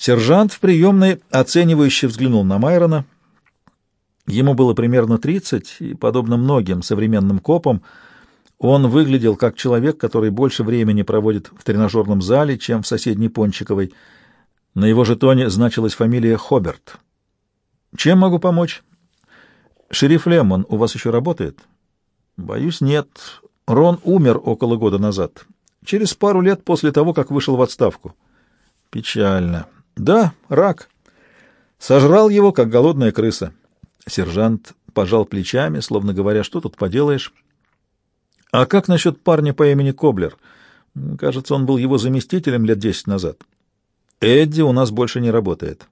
Сержант в приемной оценивающе взглянул на Майрона. Ему было примерно тридцать, и, подобно многим современным копам, он выглядел как человек, который больше времени проводит в тренажерном зале, чем в соседней Пончиковой. На его жетоне значилась фамилия Хоберт. «Чем могу помочь?» «Шериф Лемон у вас еще работает?» «Боюсь, нет. Рон умер около года назад, через пару лет после того, как вышел в отставку». «Печально. Да, рак. Сожрал его, как голодная крыса». Сержант пожал плечами, словно говоря, что тут поделаешь. «А как насчет парня по имени Коблер? Кажется, он был его заместителем лет десять назад». «Эдди у нас больше не работает».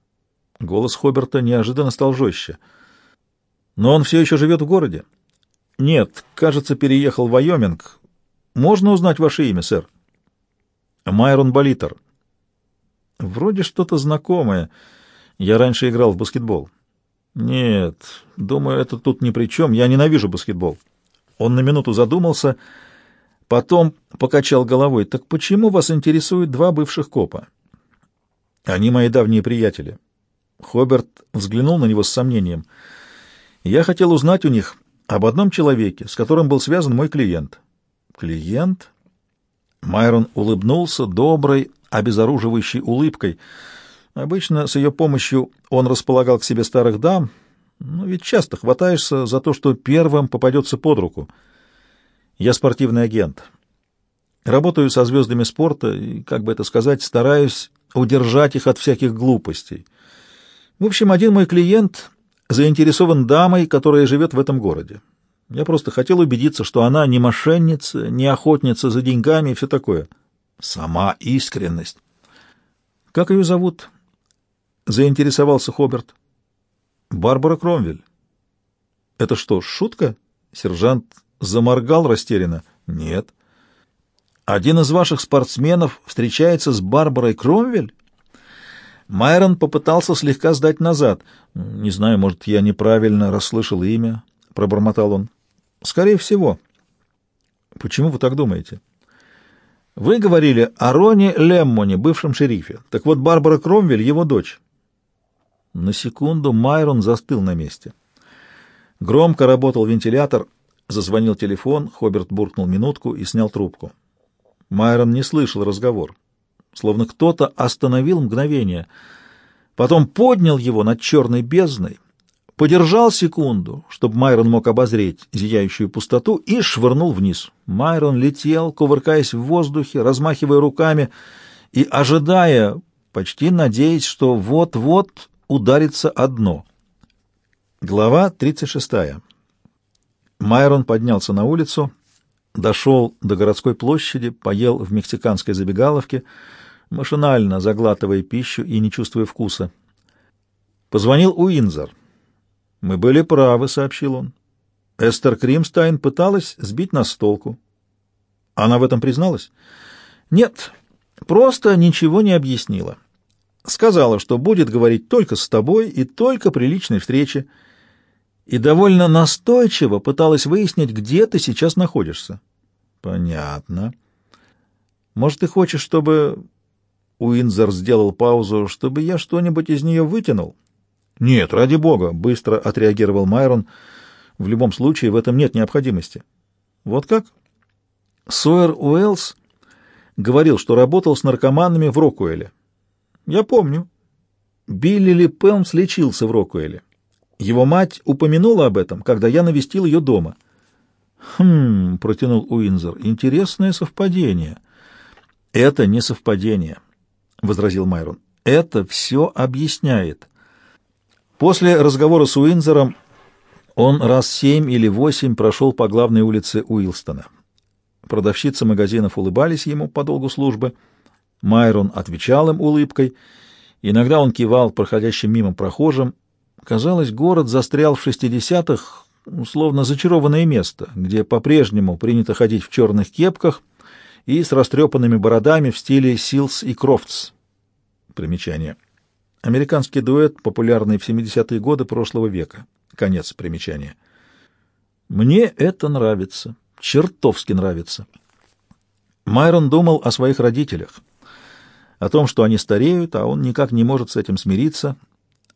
Голос Хоберта неожиданно стал жестче. «Но он все еще живет в городе?» «Нет, кажется, переехал в Вайоминг. Можно узнать ваше имя, сэр?» «Майрон Болитер». «Вроде что-то знакомое. Я раньше играл в баскетбол». «Нет, думаю, это тут ни при чем. Я ненавижу баскетбол». Он на минуту задумался, потом покачал головой. «Так почему вас интересуют два бывших копа?» «Они мои давние приятели». Хоберт взглянул на него с сомнением. «Я хотел узнать у них об одном человеке, с которым был связан мой клиент». «Клиент?» Майрон улыбнулся доброй, обезоруживающей улыбкой. Обычно с ее помощью он располагал к себе старых дам, но ведь часто хватаешься за то, что первым попадется под руку. Я спортивный агент. Работаю со звездами спорта и, как бы это сказать, стараюсь удержать их от всяких глупостей. В общем, один мой клиент заинтересован дамой, которая живет в этом городе. Я просто хотел убедиться, что она не мошенница, не охотница за деньгами и все такое. Сама искренность. Как ее зовут? Заинтересовался Хоберт. Барбара Кромвель. Это что, шутка? Сержант заморгал растерянно. Нет. Один из ваших спортсменов встречается с Барбарой Кромвель? Майрон попытался слегка сдать назад. Не знаю, может, я неправильно расслышал имя, пробормотал он. Скорее всего. Почему вы так думаете? Вы говорили о Роне Леммоне, бывшем шерифе. Так вот, Барбара Кромвель — его дочь. На секунду Майрон застыл на месте. Громко работал вентилятор, зазвонил телефон, Хоберт буркнул минутку и снял трубку. Майрон не слышал разговор. Словно кто-то остановил мгновение. Потом поднял его над черной бездной, подержал секунду, чтобы Майрон мог обозреть зияющую пустоту, и швырнул вниз. Майрон летел, кувыркаясь в воздухе, размахивая руками и ожидая, почти надеясь, что вот-вот ударится одно. Глава 36. Майрон поднялся на улицу, дошел до городской площади, поел в мексиканской забегаловке, машинально заглатывая пищу и не чувствуя вкуса. Позвонил Уинзер. «Мы были правы», — сообщил он. Эстер Кримстайн пыталась сбить нас с толку. Она в этом призналась? Нет, просто ничего не объяснила. Сказала, что будет говорить только с тобой и только при личной встрече, и довольно настойчиво пыталась выяснить, где ты сейчас находишься. Понятно. Может, ты хочешь, чтобы... Уинзер сделал паузу, чтобы я что-нибудь из нее вытянул? Нет, ради бога, быстро отреагировал Майрон. В любом случае, в этом нет необходимости. Вот как? Сойер Уэллс говорил, что работал с наркоманами в Рокуэле. Я помню. Билли Ли Пелмс лечился в Рокуэле. Его мать упомянула об этом, когда я навестил ее дома. «Хм...» — протянул Уинзер. «Интересное совпадение». «Это не совпадение», — возразил Майрон. «Это все объясняет». После разговора с Уинзером он раз семь или восемь прошел по главной улице Уилстона. Продавщицы магазинов улыбались ему по долгу службы — Майрон отвечал им улыбкой. Иногда он кивал проходящим мимо прохожим. Казалось, город застрял в шестидесятых, словно зачарованное место, где по-прежнему принято ходить в черных кепках и с растрепанными бородами в стиле Силс и Крофтс. Примечание. Американский дуэт, популярный в 70-е годы прошлого века. Конец примечания. Мне это нравится. Чертовски нравится. Майрон думал о своих родителях о том, что они стареют, а он никак не может с этим смириться,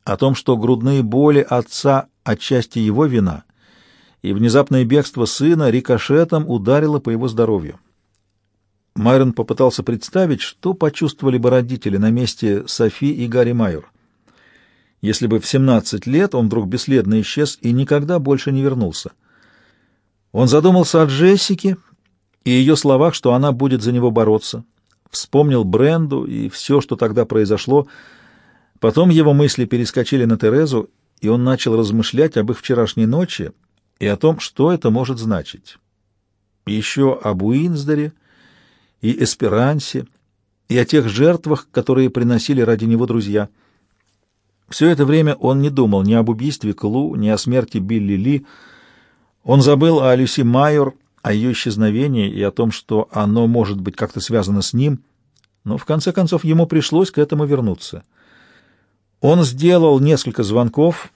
о том, что грудные боли отца отчасти его вина, и внезапное бегство сына рикошетом ударило по его здоровью. Майрон попытался представить, что почувствовали бы родители на месте Софи и Гарри Майор, если бы в 17 лет он вдруг бесследно исчез и никогда больше не вернулся. Он задумался о Джессике и ее словах, что она будет за него бороться, вспомнил Бренду и все, что тогда произошло. Потом его мысли перескочили на Терезу, и он начал размышлять об их вчерашней ночи и о том, что это может значить. еще об Уинсдоре и Эсперансе, и о тех жертвах, которые приносили ради него друзья. Все это время он не думал ни об убийстве Клу, ни о смерти Билли Ли. Он забыл о Люси Майор, о ее исчезновении и о том, что оно может быть как-то связано с ним, но в конце концов ему пришлось к этому вернуться. Он сделал несколько звонков,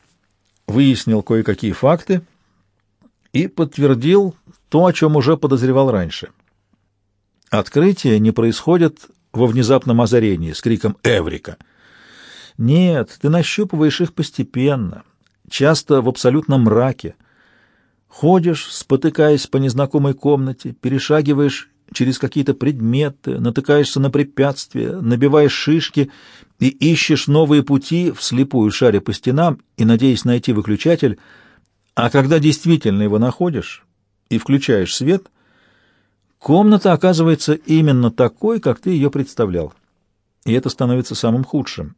выяснил кое-какие факты и подтвердил то, о чем уже подозревал раньше. Открытие не происходит во внезапном озарении с криком «Эврика!». Нет, ты нащупываешь их постепенно, часто в абсолютном мраке. Ходишь, спотыкаясь по незнакомой комнате, перешагиваешь через какие-то предметы, натыкаешься на препятствия, набиваешь шишки и ищешь новые пути, вслепую шаря по стенам и надеясь найти выключатель, а когда действительно его находишь и включаешь свет — Комната оказывается именно такой, как ты ее представлял. И это становится самым худшим.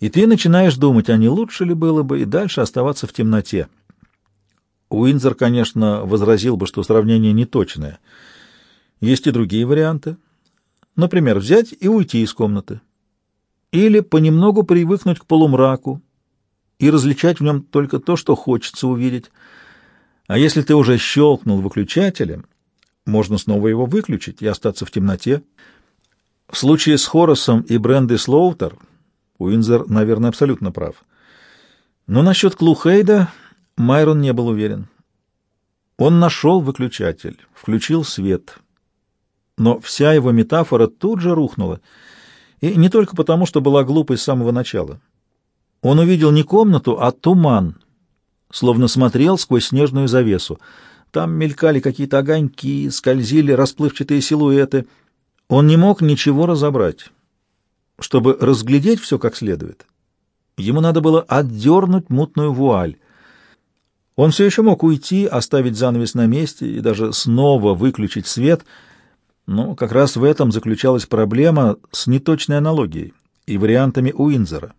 И ты начинаешь думать, а не лучше ли было бы и дальше оставаться в темноте. Уинзер, конечно, возразил бы, что сравнение неточное. Есть и другие варианты. Например, взять и уйти из комнаты. Или понемногу привыкнуть к полумраку и различать в нем только то, что хочется увидеть. А если ты уже щелкнул выключателем, можно снова его выключить и остаться в темноте. В случае с Хоросом и Бренды Слоутер Уинзер, наверное, абсолютно прав. Но насчет Клухейда Майрон не был уверен. Он нашел выключатель, включил свет. Но вся его метафора тут же рухнула. И не только потому, что была глупой с самого начала. Он увидел не комнату, а туман, словно смотрел сквозь снежную завесу — там мелькали какие-то огоньки, скользили расплывчатые силуэты. Он не мог ничего разобрать. Чтобы разглядеть все как следует, ему надо было отдернуть мутную вуаль. Он все еще мог уйти, оставить занавес на месте и даже снова выключить свет, но как раз в этом заключалась проблема с неточной аналогией и вариантами Уинзера.